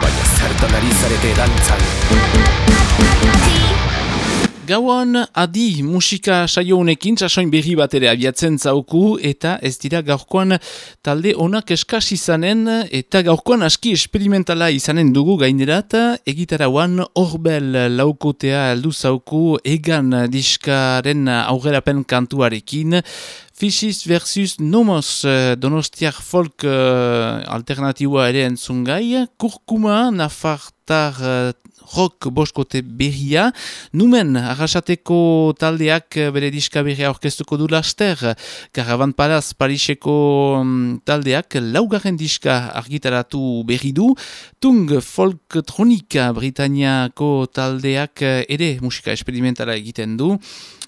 Vaya cerdo nariz de danza. Gauan adi musika saio honekin sasoin berri bat ere abiatzen zauku eta ez dira gaurkoan talde onak eskas izanen eta gaurkoan aski esperimentala izanen dugu gainerat. Egitarauan horbel laukotea aldu zauku egan diskaren aurrerapen kantuarekin Fisis versus Nomos donostiak folk uh, alternatiboa ere entzungai, kurkuma nafartar uh, rock boskote berria, numen arrasateko taldeak bere diska berria orkestuko du laster, Karavan Paraz Pariseko um, taldeak laugarren diska argitaratu berri du, tung folk tronika Britanniako taldeak ere musika esperimentala egiten du,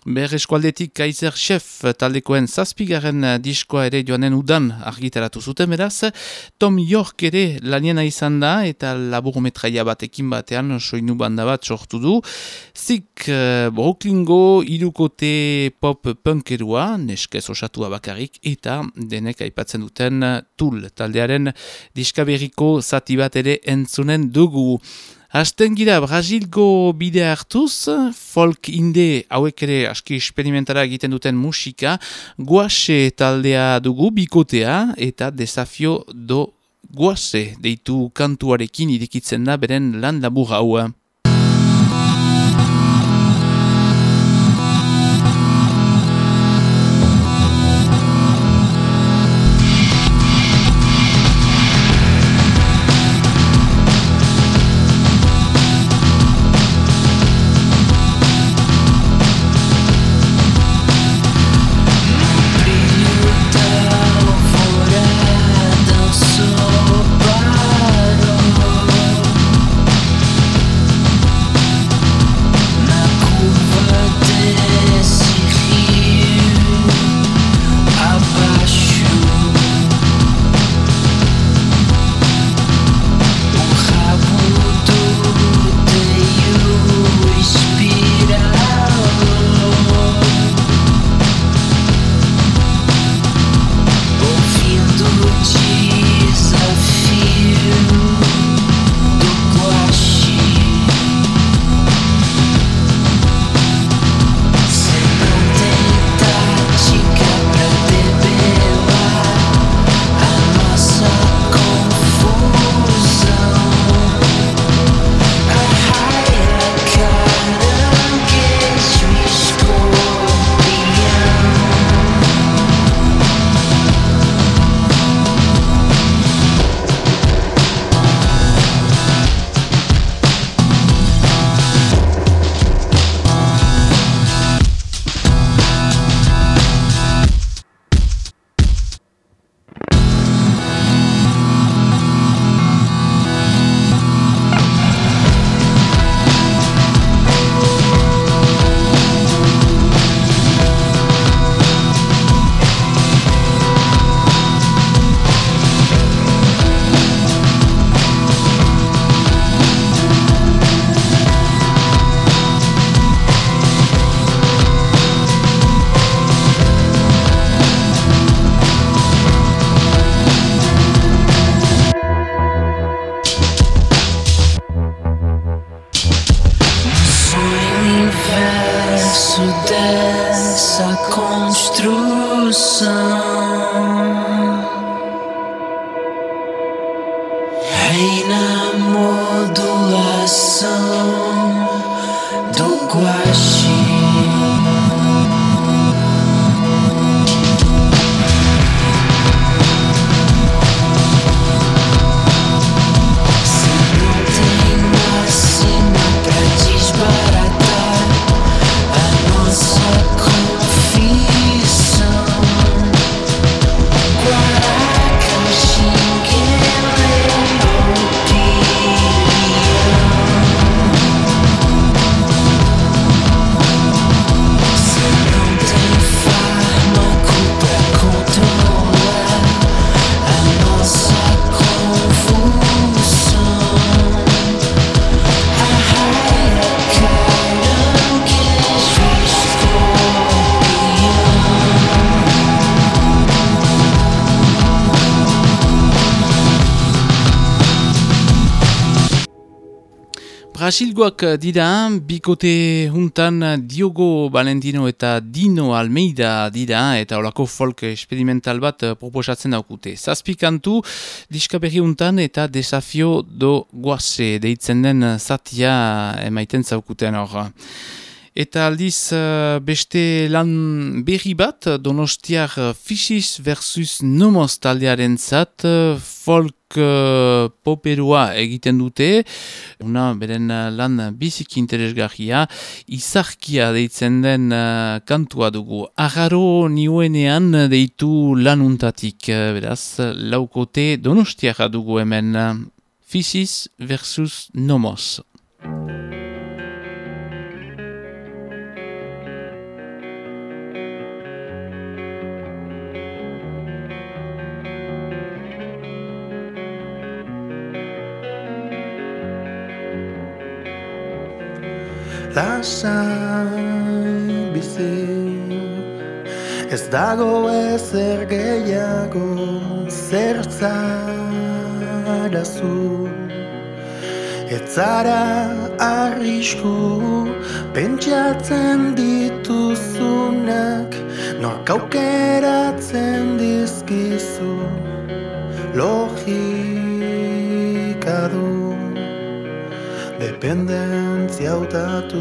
Ber eskualdetik Kaiser Chef taldekoen zazpigaren diskoa ere joanen udan argitaratu zuten beraz. Tom York ere laniena izan da eta laburmetraia batekin batean soinu banda bat sortu du. Zik uh, Brooklyngo irukote pop punkerua, neskez osatua bakarrik eta denek aipatzen duten tul taldearen diskaberiko zati bat ere entzunen dugu. Hasten gira Brasilgo bidea hartuz, folk inde hauek ere aski experimentara egiten duten musika, guase taldea dugu bikotea eta desafio do guase deitu kantuarekin irikitzen da beren lan labur haua. Brasilgoak dira, bikote juntan Diogo Valentino eta Dino Almeida dira, eta olako folk experimental bat proposatzen daukute. Zazpikantu, diskaberri juntan eta desafio do guaze, deitzen den zatia emaiten zaukuten hor. Eta aldiz beste lan berri bat, donostiak Fisis versus Nomos taldearen zat, folk uh, poperua egiten dute, una beren lan biziki interesgarria, izarkia deitzen den kantua dugu. Agaro niuenean deitu lanuntatik, beraz, laukote donostiara dugu hemen. Fisis versus Nomos. Lasai bizi. Ez dago ezer gehiago zertzara zu Ez zara arrisku pentsatzen dituzunak Nor kaukeratzen dizkizu logika du dependentzia hautatu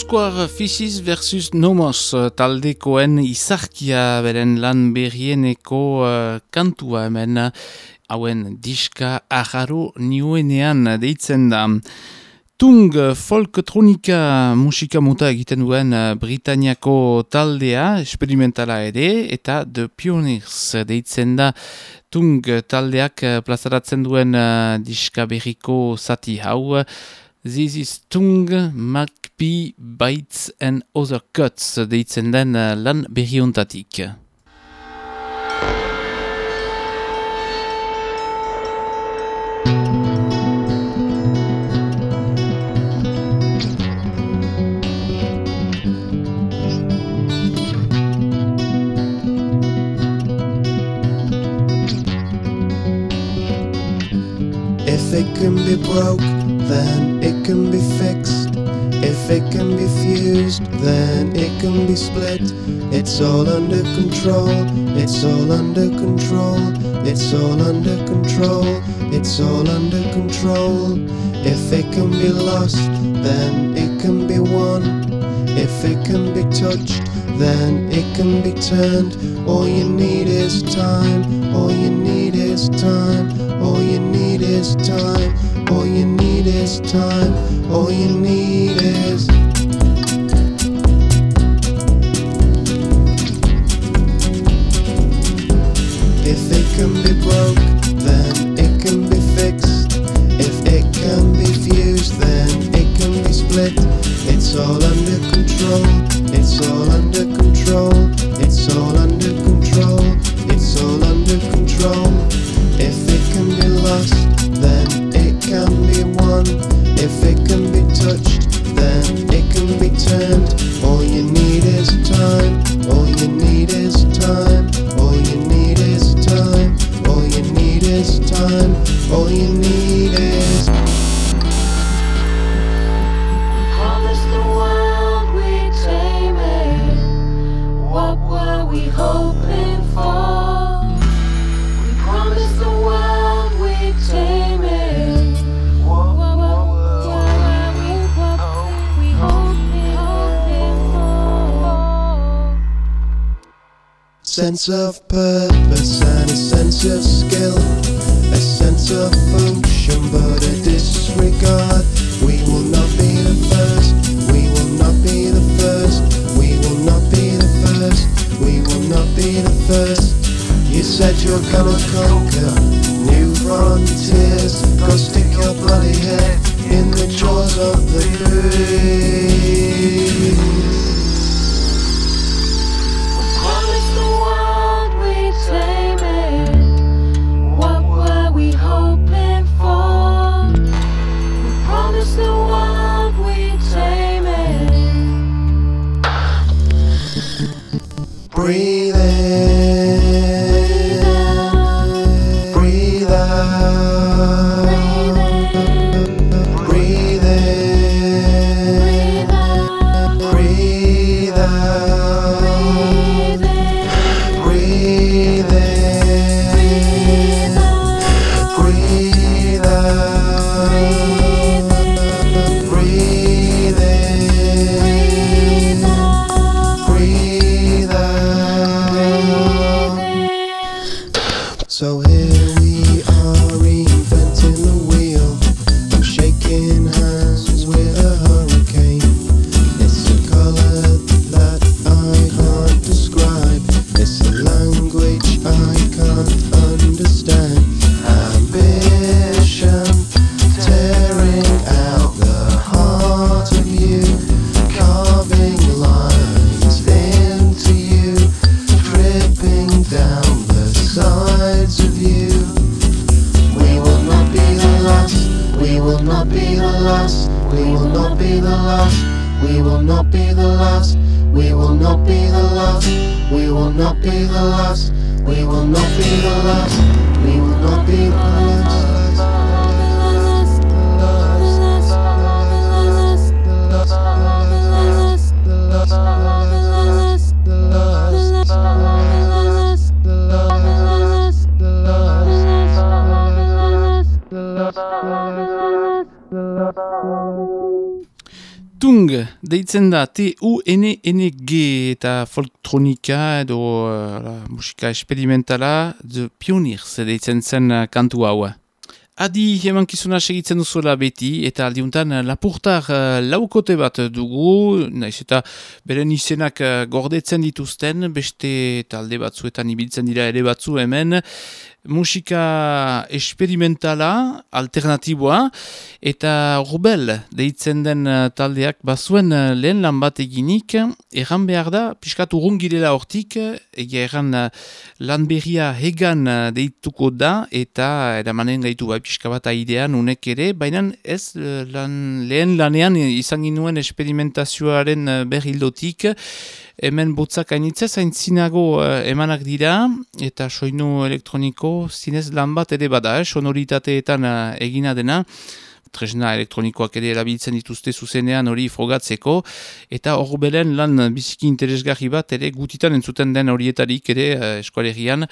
Gipuzkoar Fisiz versus Nomos eh, taldekoen izarkia beren lan berrieneko uh, kantua hemen eh, hauen diska aharu niuenean deitzen da. Tung folktronika musika muta egiten duen Britaniako taldea, experimentala ere, eta The Pioneers deitzen da Tung taldeak plazaratzen duen uh, diska berriko zati hau. This is Tung Mac Bites and Other Cuts deitzen den euh, lan berriuntatik. really split. It's all under control, it's all under control, it's all under control, it's all under control. If it can be lost, then it can be won. If it can be touched, then it can be turned. All you need is time, all you need is time, all you need is time, all you need is time, all you need is. Tung, deitzen da, T-U-N-N-G, eta folktronika edo uh, musika experimentala, The Pioneers, deitzen zen uh, kantu hau. Adi, eman kizuna segitzen duzuela beti, eta aldiuntan eh, lapurtar uh, laukote bat dugu, naiz eta beren izenak uh, gordetzen dituzten, beste talde batzuetan ibiltzen dira ere batzu hemen, musika esperimentala, alternatiboa, eta rubel deitzen den uh, taldeak bazuen uh, lehen lan bat eginik, erran behar da, piskat urrun girela hortik, egia erran uh, lan berria hegan deituko da, eta eramanen gaitu bai pixka bat aidean unek ere, baina ez lan, lehen lanean izan ginuen esperimentazioaren berrildotik, hemen botzak hainitza zaintzinago uh, emanak dira, eta soinu elektroniko zinez lan bat ere bada, eh, sonoritateetan uh, egina dena, tresna elektronikoak ere erabiltzen dituzte zuzenean hori frogatzeko, eta hor belen lan biziki interesgarri bat ere gutitan entzuten den horietarik ere uh, eskualerian,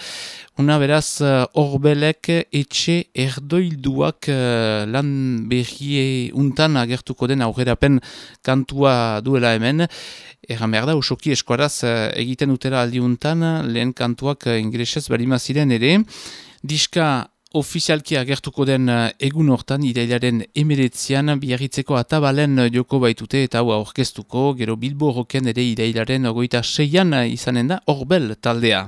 una beraz hor belek etxe erdoilduak uh, lan berrie untan agertuko den aurrerapen kantua duela hemen, Egan behar da, usoki eskuaraz uh, egiten dutela aldiuntan, lehen kantuak uh, ingresez balima ziren ere. Diska ofizialki agertuko den uh, egun hortan, irailaren emeretzian, biarritzeko atabalen joko baitute eta hau aurkeztuko, gero bilbo roken ere irailaren ogoita seian uh, izanen da, horbel taldea.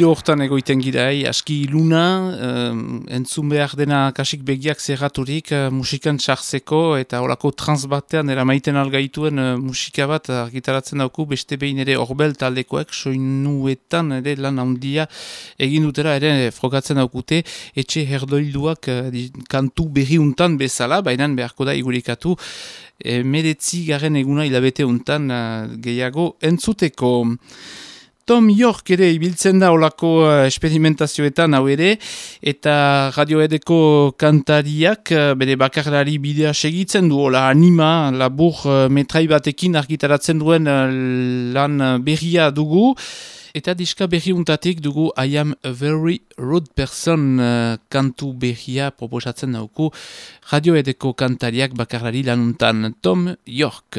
Giro hortan egoiten gira, eh? aski iluna, um, entzun behar dena kasik begiak zerraturik uh, musikan txarzeko eta horako trans batean eramaiten algaituen uh, musika bat argitaratzen dauku beste behin ere horbel taldekoek soinuetan ere lan handia egin dutera ere frogatzen daukute etxe herdoilduak uh, kantu berriuntan bezala, baina beharko da igurikatu e, meretzi garen eguna hilabete untan uh, gehiago entzuteko. Tom York ere ibiltzen da olako uh, esperimentazioetan hau ere, eta radioedeko kantariak uh, bere bakarlari bidea segitzen du, ola anima, labur uh, metrai batekin argitaratzen duen lan berria dugu, eta diska berri untatik dugu I am a very rude person kantu berria proposatzen dauku radioedeko kantariak bakarlari lanuntan Tom York.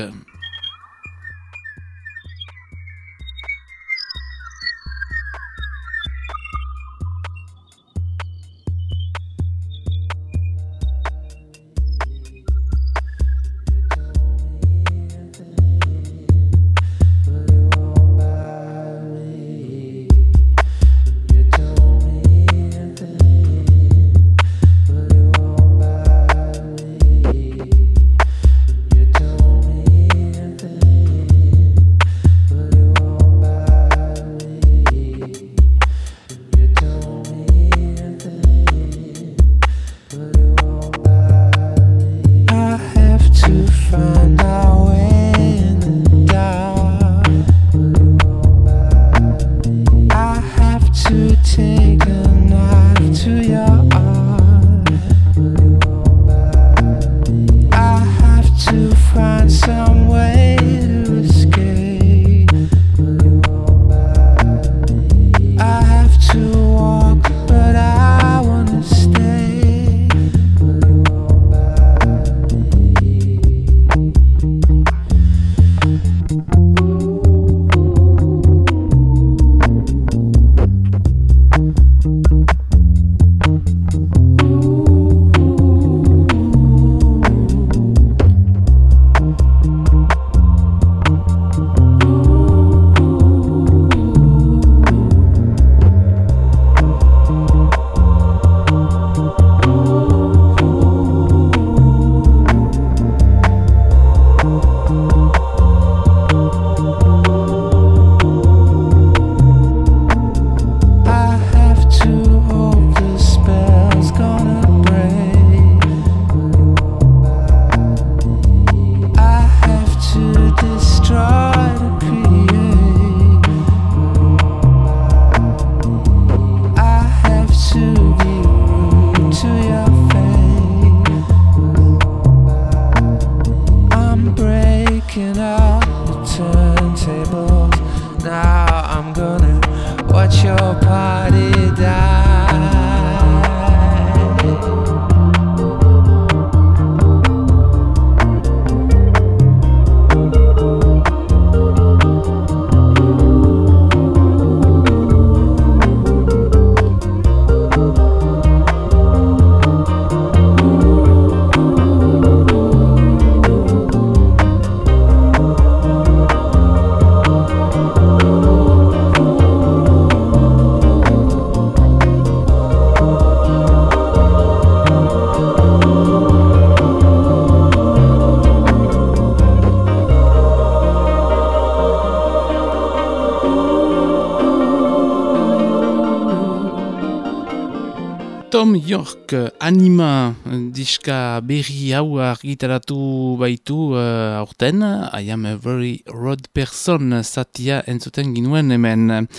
York anima diska berri hau argitaratu baitu uh, aurten, I am a very road person zatia entzuten ginuen hemen.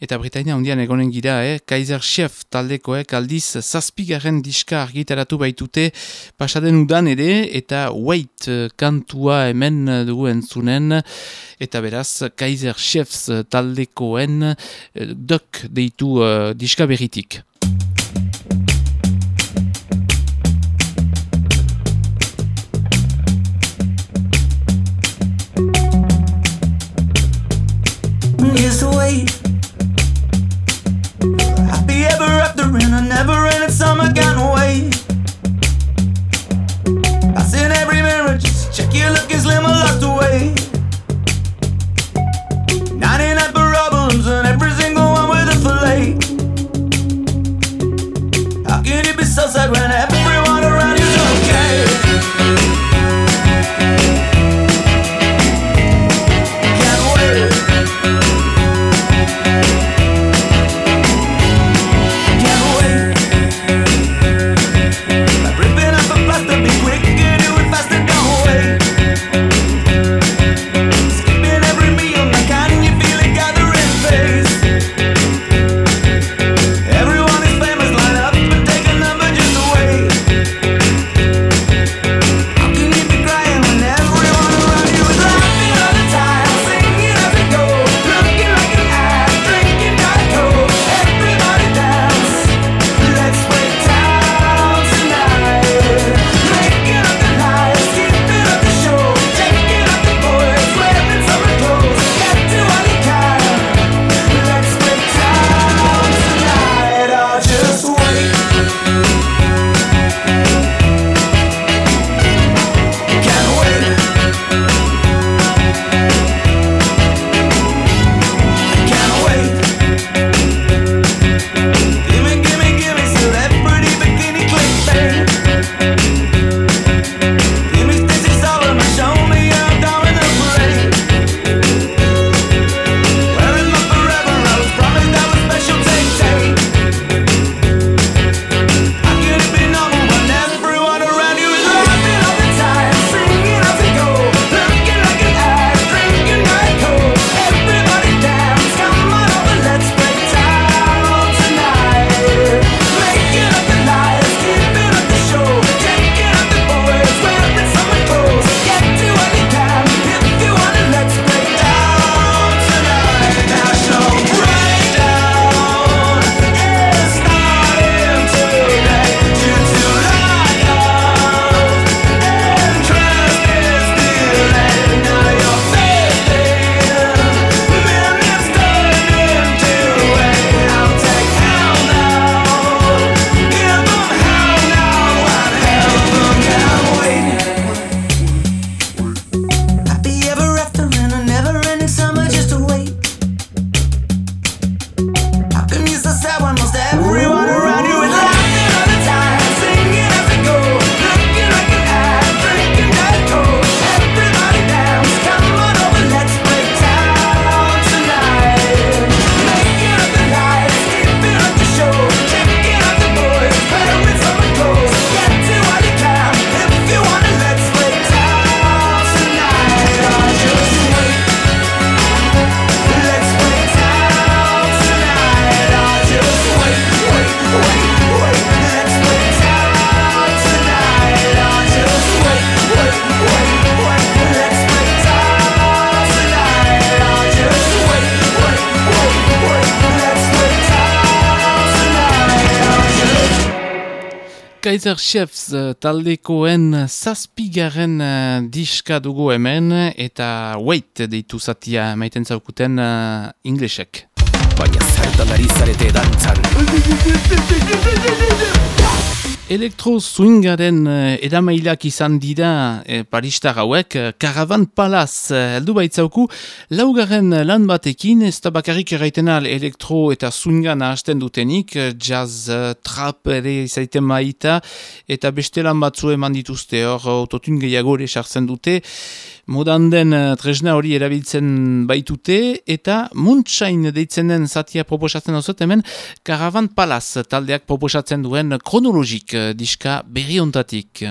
Eta Britainia hundian egonen gira, eh? Kaiser Chef taldekoek aldiz zazpigaren diska argitaratu baitute pasaden udan ere, eta wait eh, kantua hemen dugu entzunen, eta beraz Kaiser Chefs taldekoen eh, duk deitu uh, diska berritik. way. Happy ever after in a never ending summer every mirror just check you looking slim or locked away. 99 problems and every single one with a fillet. How can you be so sad when Kaiser Chefs eh, taldekoen zazpigaren uh, diska dugu hemen eta wait deitu zatia maiten zaukuten uh, inglesek. Baina zertan ari zarete dantzan Elektro swingaren uh, edamailak izan dira uh, Paristar hauek, uh, Caravan Palaz heldu baitzauku, laugarren lan batekin, ez da bakarrik erraitena elektro eta swinga nahasten dutenik, jazz, trap ere izaiten maita, eta beste lan batzu eman dituzte hor, autotun gehiago ere sartzen dute, modan den tresna hori erabiltzen baitute, eta Moonshine deitzen den zatia proposatzen duzut, hemen Caravan Palaz taldeak proposatzen duen kronologik diska berri ontatik.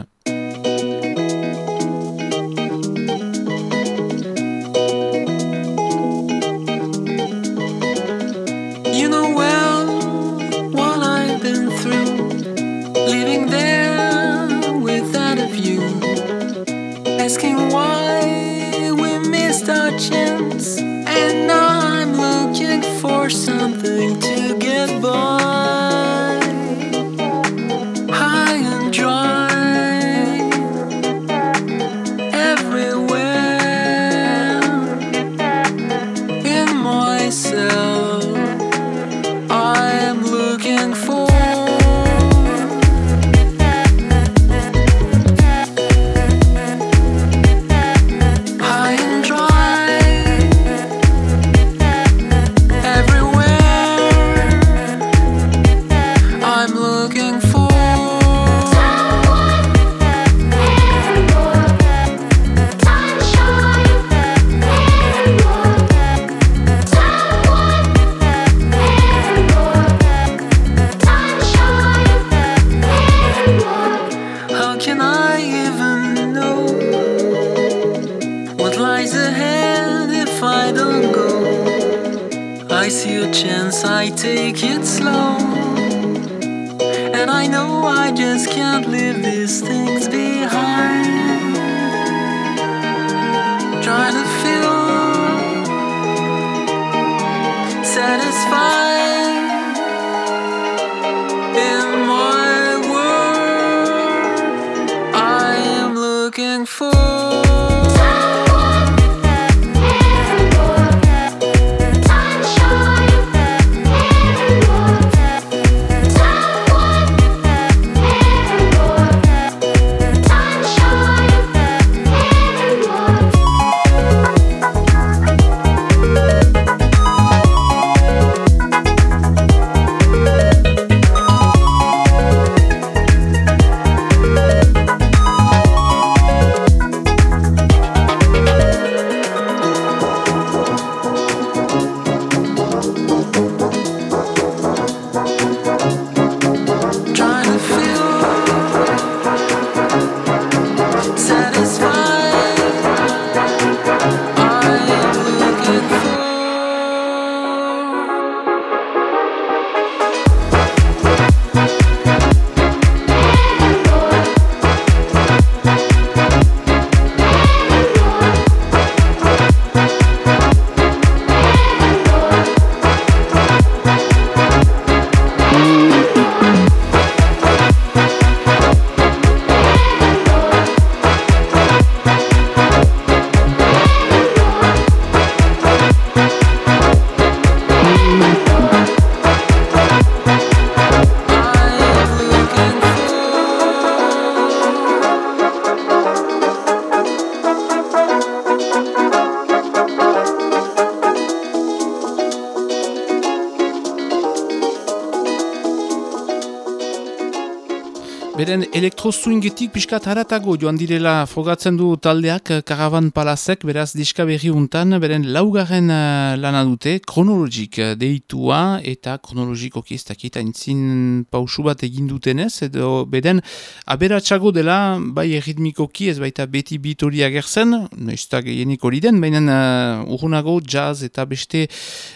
Beren elektroswingetik pixkat haratago joan direla frogatzen du taldeak eh, Caravan Palazek, beraz diska berri untan, beren laugarren uh, lana dute, kronologik eh, deitua eta kronologikoki ez dakit aintzin pausu bat egin dutenez, edo beren aberatsago dela, bai erritmikoki ez baita beti bit hori agertzen, noizta gehienik hori den, baina uh, urrunago jazz eta beste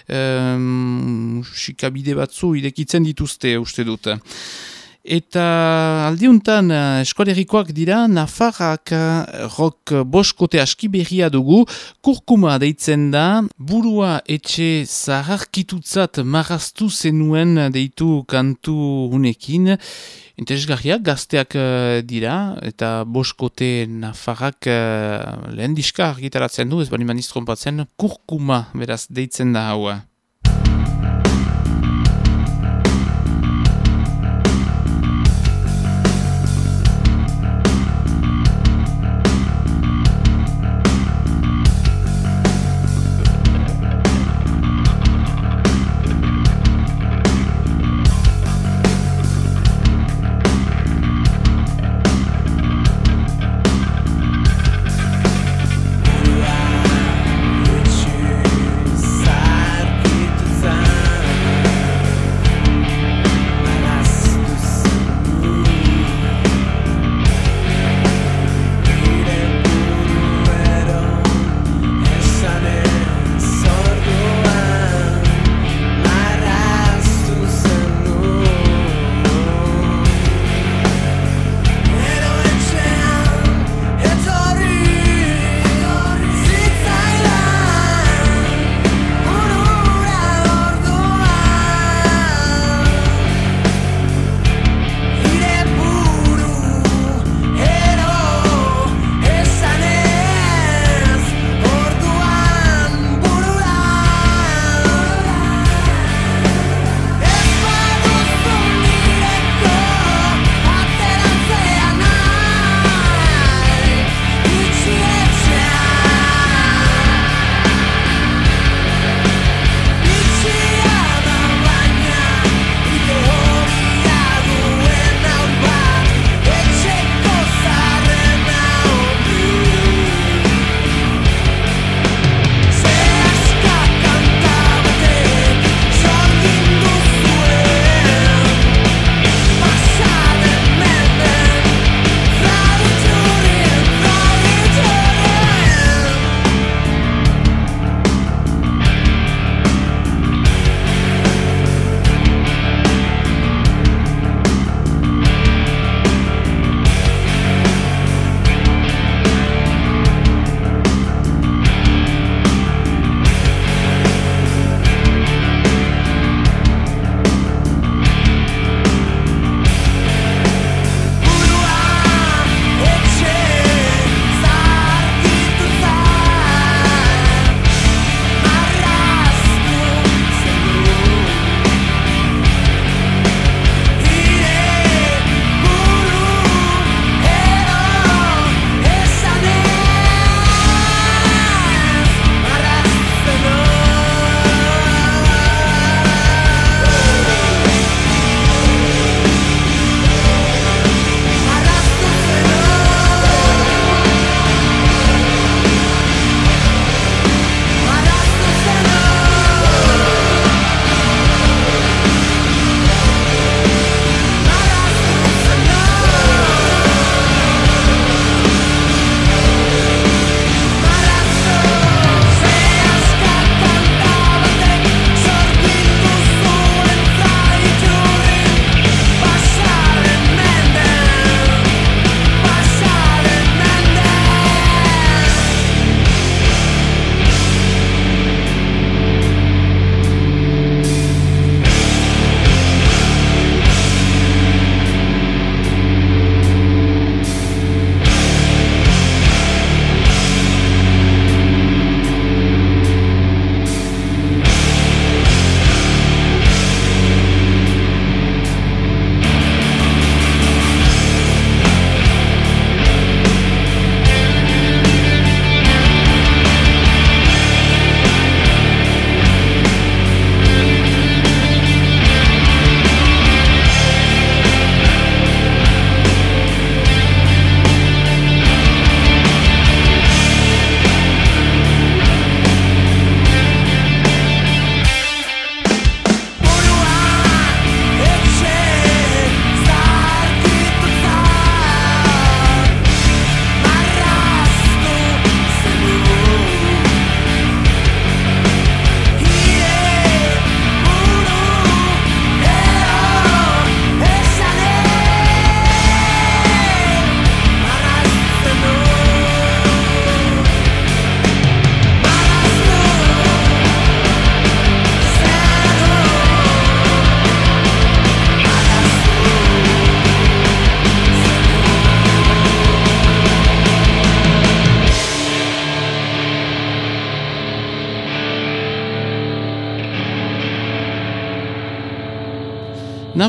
um, xikabide batzu irekitzen dituzte uste dut. Eta aldiuntan eh, eskolerikoak dira Nafarrak eh, rock boskote aski berria dugu kurkuma deitzen da burua etxe zaharkitutzat marraztu zenuen deitu kantu hunekin interesgarriak gazteak eh, dira eta boskote Nafarrak lehen diska argitaratzen du ez bali maniztrompatzen kurkuma beraz deitzen da haua.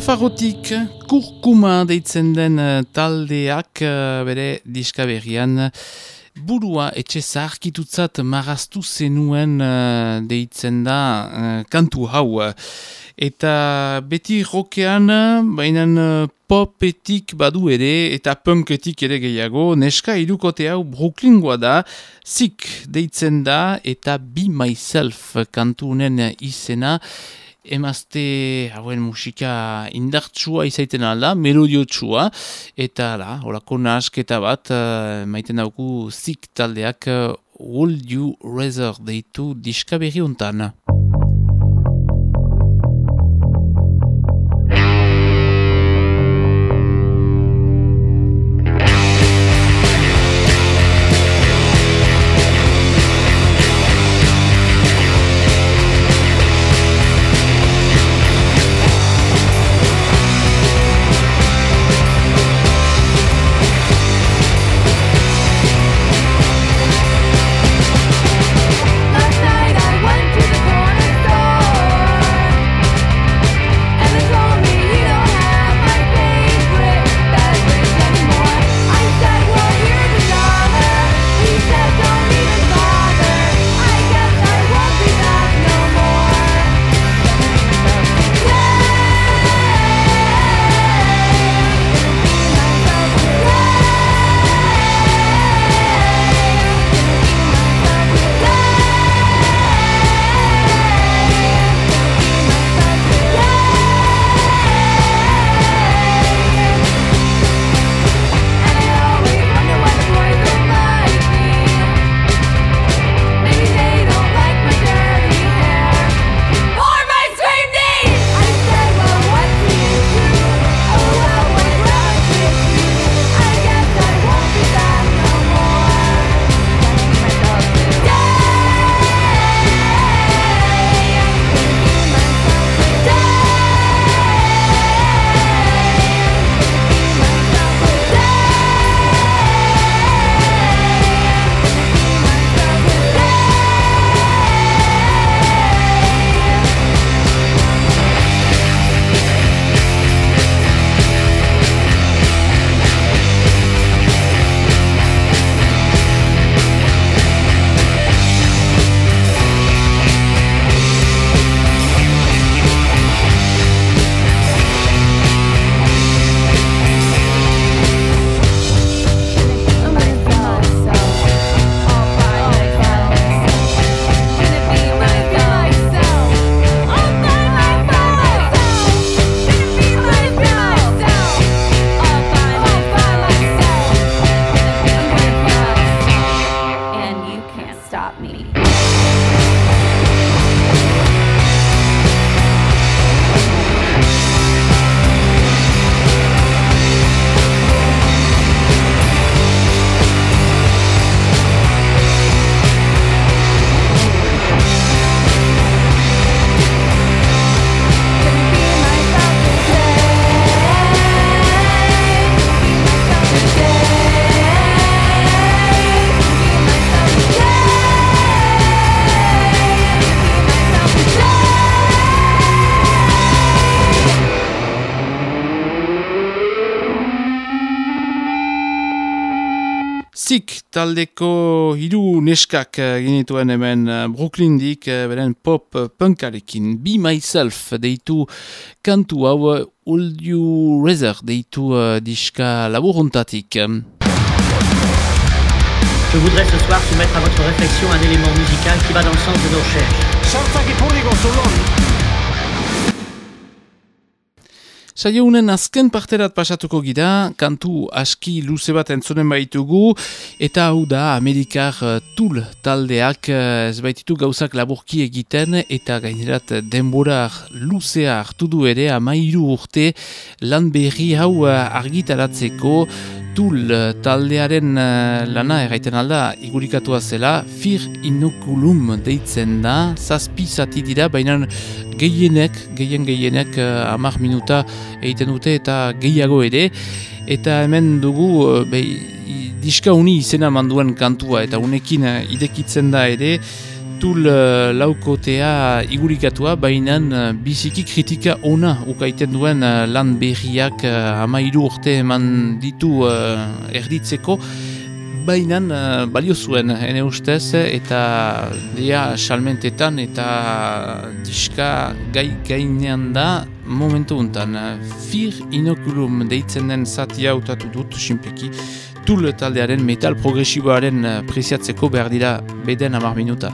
Nafarrotik kurkuma deitzen den eh, taldeak eh, bere diska berrian. Burua etxe zaharkitutzat maraztu zenuen eh, deitzen da kantu hau. Eta beti rokean, baina popetik badu ere eta punketik ere gehiago, neska irukote hau Brooklyngoa da, zik deitzen da eta Be Myself kantunen izena, emazte hauen musika indartsua izaiten alda, melodiotsua, eta la, horako nahasketa bat, uh, maiten dauku zik taldeak, uh, Would You Rather deitu diska berri untan. Taldeko hiru neskak genituen hemen Brooklyndik, beren pop punkarekin Be Myself deitu kantu hau Would You Rather deitu diska laburuntatik. Je voudrais ce soir soumettre à votre réflexion un élément musical qui va dans le sens de nos recherches. Saio unen azken parterat pasatuko gira, kantu aski luze bat entzonen baitugu, eta hau da Amerikar eh, Tool taldeak eh, ez baititu gauzak laburki egiten, eta gainerat denbora luzea hartu du ere amairu urte lan berri hau eh, argitaratzeko, Tool taldearen lana erraiten alda igurikatua zela, Fir Inoculum deitzen da, zazpi zati dira, baina gehienek, gehien gehienek uh, amar minuta egiten dute eta gehiago ere. Eta hemen dugu uh, be, diska uni izena manduen kantua eta unekin uh, idekitzen da ere tul laukotea igurikatua, baina uh, biziki kritika ona ukaiten duen lan berriak amairu urte eman ditu erditzeko, baina uh, balio zuen, ene ustez, eta dia salmentetan eta diska gai gainean da momentu untan. Fir inokulum deitzen den zatia hautatu dut, simpeki, tul taldearen metal progresiboaren preziatzeko behar dira beden amar minuta.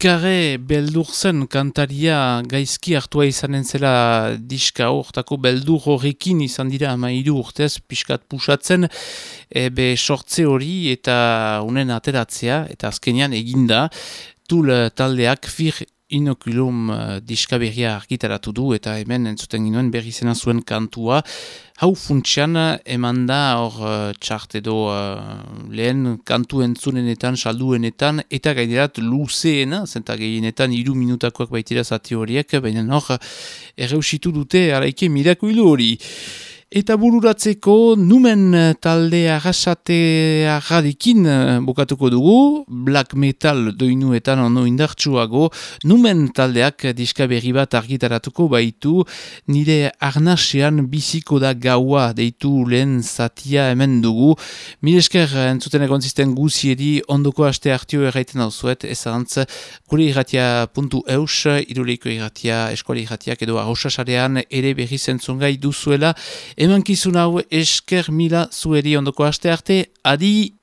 Nikare beldur zen kantaria gaizki hartua izanen zela diska. Hortako beldur horrekin izan dira amairu urtez pixkat pusatzen ebe sortze hori eta unen ateratzea. Eta azkenean eginda tul taldeak fir inokulum uh, diska berria argitaratu du eta hemen entzuten ginuen berri zena zuen kantua. Hau funtsian eman da hor uh, txart edo uh, lehen kantu entzunenetan, salduenetan eta gainerat luzeena, zenta gehienetan iru minutakoak baitira zati horiek, baina hor erreusitu dute araike mirakuilu hori. Eta bururatzeko numen talde arrasatea radikin eh, bukatuko dugu, black metal doinuetan ono indartsuago, numen taldeak diska berri bat argitaratuko baitu, nire arnasean biziko da gaua deitu lehen zatia hemen dugu. Milesker entzuten egon zisten guzieri ondoko aste hartio erraiten dauzuet, ezantz, gure irratia puntu eus, iruleiko irratia, eskuali irratiak edo arrosasarean ere berri zentzungai duzuela, Eman kizun hau esker mila zueri ondoko aste arte, adi!